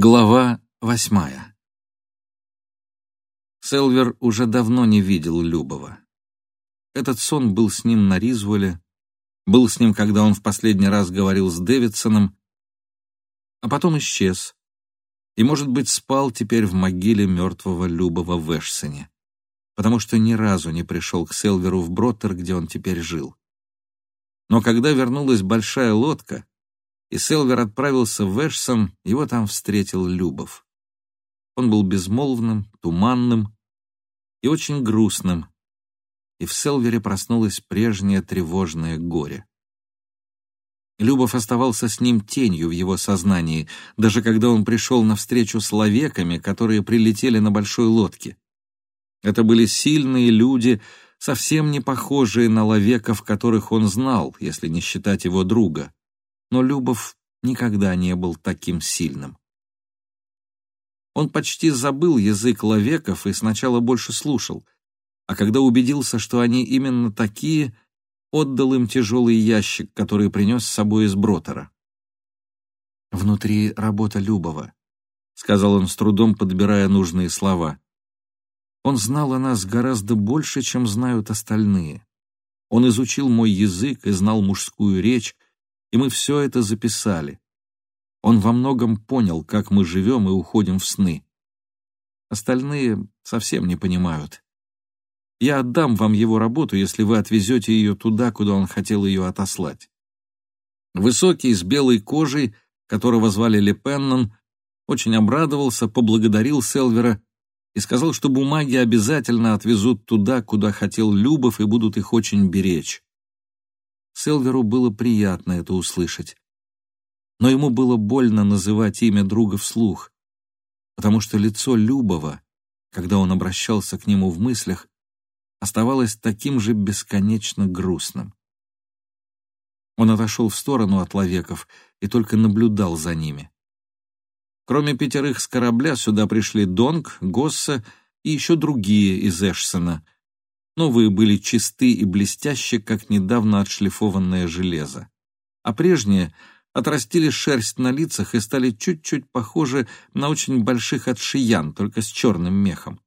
Глава восьмая Селвер уже давно не видел Любова. Этот сон был с ним на Ризволе, был с ним, когда он в последний раз говорил с Дэвидсоном, а потом исчез, и, может быть, спал теперь в могиле мертвого Любова в Эшсоне, потому что ни разу не пришел к Селверу в Броттер, где он теперь жил. Но когда вернулась большая лодка, и Селвер отправился в Эшсон, его там встретил Любов. Он был безмолвным, туманным и очень грустным, и в Селвере проснулось прежнее тревожное горе. Любов оставался с ним тенью в его сознании, даже когда он пришел на встречу с ловеками, которые прилетели на большой лодке. Это были сильные люди, совсем не похожие на ловеков, которых он знал, если не считать его друга но Любов никогда не был таким сильным. Он почти забыл язык ловеков и сначала больше слушал, а когда убедился, что они именно такие, отдал им тяжелый ящик, который принес с собой из Бротера. «Внутри работа Любова», — сказал он с трудом, подбирая нужные слова. «Он знал о нас гораздо больше, чем знают остальные. Он изучил мой язык и знал мужскую речь, и мы все это записали. Он во многом понял, как мы живем и уходим в сны. Остальные совсем не понимают. Я отдам вам его работу, если вы отвезете ее туда, куда он хотел ее отослать. Высокий, с белой кожей, которого звали Лепеннон, очень обрадовался, поблагодарил Селвера и сказал, что бумаги обязательно отвезут туда, куда хотел Любов, и будут их очень беречь. Селверу было приятно это услышать. Но ему было больно называть имя друга вслух, потому что лицо Любова, когда он обращался к нему в мыслях, оставалось таким же бесконечно грустным. Он отошел в сторону от ловеков и только наблюдал за ними. Кроме пятерых с корабля сюда пришли Донг, Госса и еще другие из Эшсона — Новые были чисты и блестящие, как недавно отшлифованное железо. А прежние отрастили шерсть на лицах и стали чуть-чуть похожи на очень больших отшиян, только с черным мехом.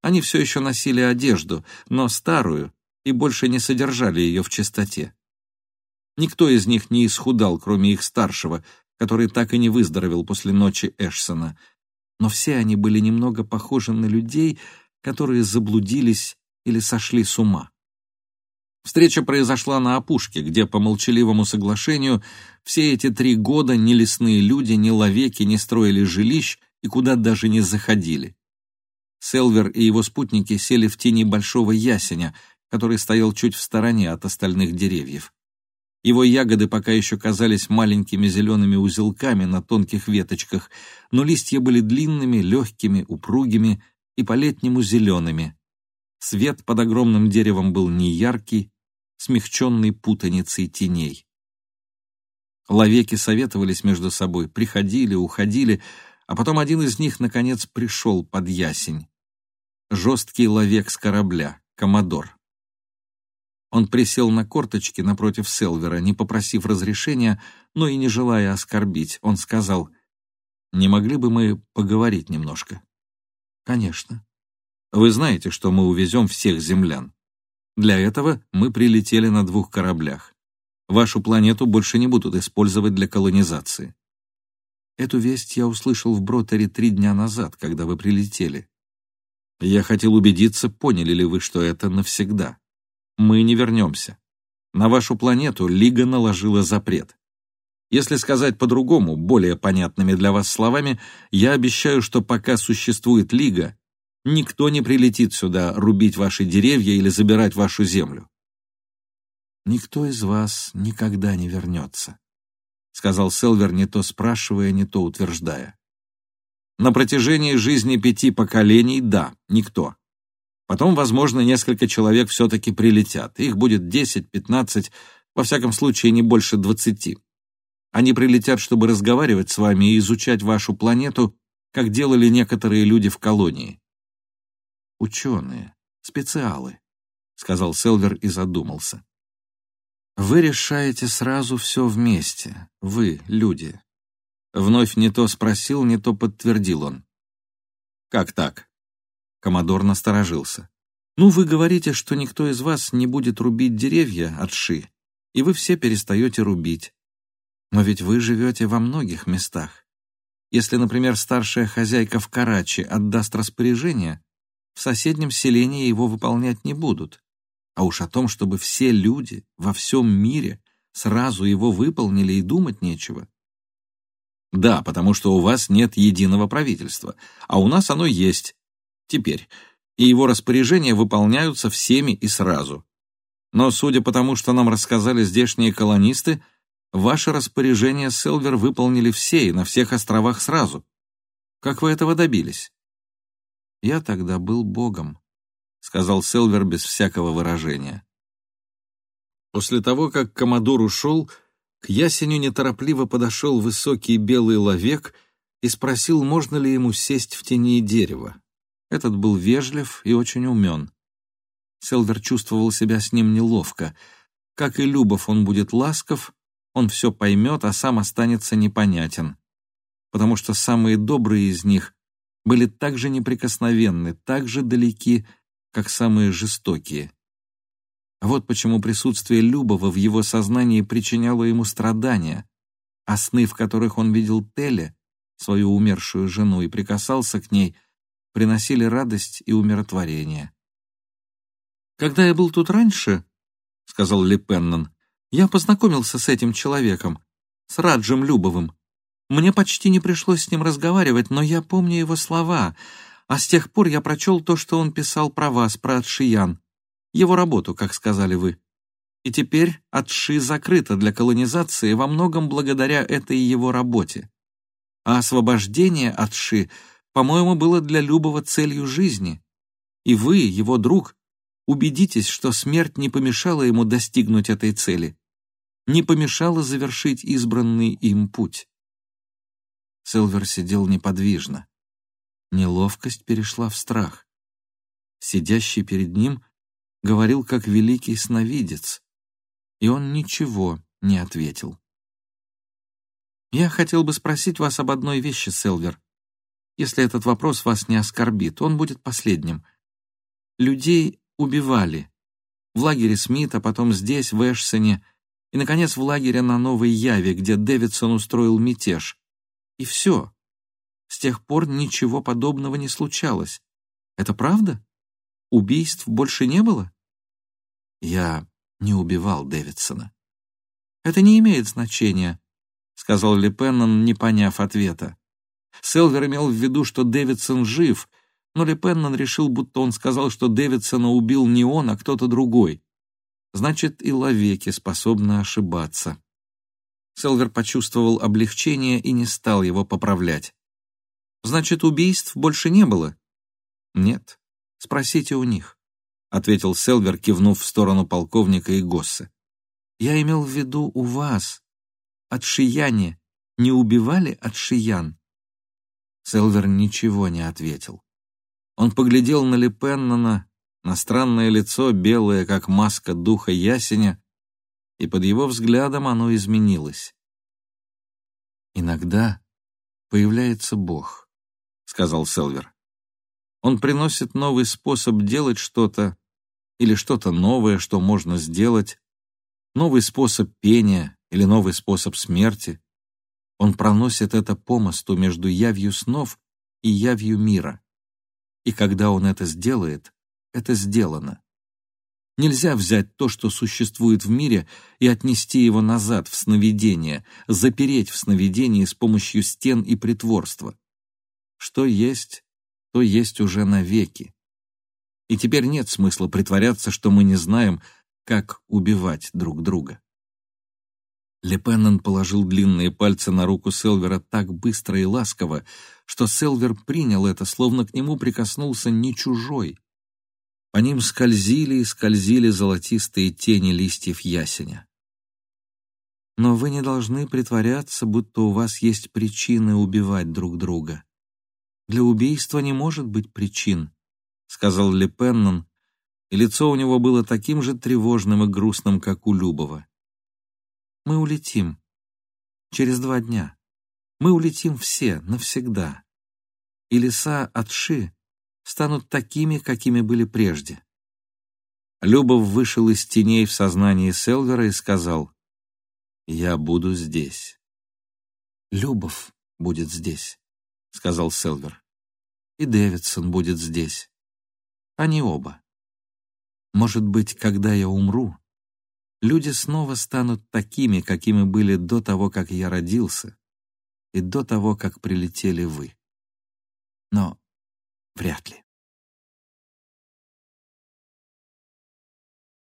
Они все еще носили одежду, но старую, и больше не содержали ее в чистоте. Никто из них не исхудал, кроме их старшего, который так и не выздоровел после ночи Эшсона. Но все они были немного похожи на людей, которые заблудились или сошли с ума. Встреча произошла на опушке, где по молчаливому соглашению все эти три года ни лесные люди, ни ловеки не строили жилищ и куда даже не заходили. Селвер и его спутники сели в тени большого ясеня, который стоял чуть в стороне от остальных деревьев. Его ягоды пока еще казались маленькими зелеными узелками на тонких веточках, но листья были длинными, легкими, упругими и по-летнему зелеными, Свет под огромным деревом был неяркий, смягченный путаницей теней. Ловеки советовались между собой, приходили, уходили, а потом один из них, наконец, пришел под ясень. Жесткий ловек с корабля, комодор. Он присел на корточки напротив Селвера, не попросив разрешения, но и не желая оскорбить. Он сказал, «Не могли бы мы поговорить немножко?» «Конечно». Вы знаете, что мы увезем всех землян. Для этого мы прилетели на двух кораблях. Вашу планету больше не будут использовать для колонизации. Эту весть я услышал в Бротере три дня назад, когда вы прилетели. Я хотел убедиться, поняли ли вы, что это навсегда. Мы не вернемся. На вашу планету Лига наложила запрет. Если сказать по-другому, более понятными для вас словами, я обещаю, что пока существует Лига, Никто не прилетит сюда рубить ваши деревья или забирать вашу землю. Никто из вас никогда не вернется, сказал Селвер, не то спрашивая, не то утверждая. На протяжении жизни пяти поколений, да, никто. Потом, возможно, несколько человек все-таки прилетят. Их будет десять, пятнадцать, во всяком случае, не больше двадцати. Они прилетят, чтобы разговаривать с вами и изучать вашу планету, как делали некоторые люди в колонии ученые, специалы», — сказал Селвер и задумался. «Вы решаете сразу все вместе, вы, люди. Вновь не то спросил, не то подтвердил он. «Как так?» Комодор насторожился. «Ну, вы говорите, что никто из вас не будет рубить деревья от ши, и вы все перестаете рубить. Но ведь вы живете во многих местах. Если, например, старшая хозяйка в Карачи отдаст распоряжение, в соседнем селении его выполнять не будут. А уж о том, чтобы все люди во всем мире сразу его выполнили и думать нечего. Да, потому что у вас нет единого правительства, а у нас оно есть. Теперь. И его распоряжения выполняются всеми и сразу. Но, судя по тому, что нам рассказали здешние колонисты, Ваше распоряжение, Селвер, выполнили все и на всех островах сразу. Как вы этого добились? Я тогда был богом, сказал Селвер без всякого выражения. После того, как Комодор ушел, к ясеню неторопливо подошел высокий белый ловек и спросил, можно ли ему сесть в тени дерева. Этот был вежлив и очень умен. Селвер чувствовал себя с ним неловко. Как и Любов, он будет ласков, он все поймет, а сам останется непонятен. Потому что самые добрые из них были так же неприкосновенны, так же далеки, как самые жестокие. Вот почему присутствие Любова в его сознании причиняло ему страдания, а сны, в которых он видел Теле, свою умершую жену, и прикасался к ней, приносили радость и умиротворение. «Когда я был тут раньше, — сказал Лепеннон, я познакомился с этим человеком, с Раджем Любовым. Мне почти не пришлось с ним разговаривать, но я помню его слова, а с тех пор я прочел то, что он писал про вас, про Атшиян, его работу, как сказали вы. И теперь Атши закрыта для колонизации во многом благодаря этой его работе. А освобождение Атши, по-моему, было для Любова целью жизни. И вы, его друг, убедитесь, что смерть не помешала ему достигнуть этой цели не помешало завершить избранный им путь. Силвер сидел неподвижно. Неловкость перешла в страх. Сидящий перед ним говорил как великий сновидец, и он ничего не ответил. «Я хотел бы спросить вас об одной вещи, Селвер. Если этот вопрос вас не оскорбит, он будет последним. Людей убивали. В лагере Смита, потом здесь, в Эшсене, и, наконец, в лагере на Новой Яве, где Дэвидсон устроил мятеж. И все. С тех пор ничего подобного не случалось. Это правда? Убийств больше не было? Я не убивал Дэвидсона. Это не имеет значения, сказал Лепеннон, не поняв ответа. Селвер имел в виду, что Дэвидсон жив, но Лепеннон решил, будто он сказал, что Дэвидсона убил не он, а кто-то другой значит, и ловеки способны ошибаться. Селвер почувствовал облегчение и не стал его поправлять. «Значит, убийств больше не было?» «Нет. Спросите у них», — ответил Селвер, кивнув в сторону полковника и Госсы. «Я имел в виду у вас. От Шияне не убивали от Шиян?» Селвер ничего не ответил. Он поглядел на Лепеннона, на странное лицо, белое, как маска духа ясеня, и под его взглядом оно изменилось. «Иногда появляется Бог», — сказал Селвер. «Он приносит новый способ делать что-то или что-то новое, что можно сделать, новый способ пения или новый способ смерти. Он проносит это по мосту между явью снов и явью мира. И когда он это сделает, это сделано. Нельзя взять то, что существует в мире, и отнести его назад в сновидение, запереть в сновидении с помощью стен и притворства. Что есть, то есть уже навеки. И теперь нет смысла притворяться, что мы не знаем, как убивать друг друга. Лепеннон положил длинные пальцы на руку Селвера так быстро и ласково, что Селвер принял это, словно к нему прикоснулся не чужой, по ним скользили и скользили золотистые тени листьев ясеня. Но вы не должны притворяться, будто у вас есть причины убивать друг друга. Для убийства не может быть причин, — сказал Лепеннон, и лицо у него было таким же тревожным и грустным, как у Любова. Мы улетим. Через два дня. Мы улетим все, навсегда. И леса Атши станут такими, какими были прежде. Любов вышел из теней в сознании Селвера и сказал, «Я буду здесь». «Любов будет здесь», — сказал Селвер. «И Дэвидсон будет здесь. Они оба. Может быть, когда я умру, люди снова станут такими, какими были до того, как я родился, и до того, как прилетели вы. Но вряд ли.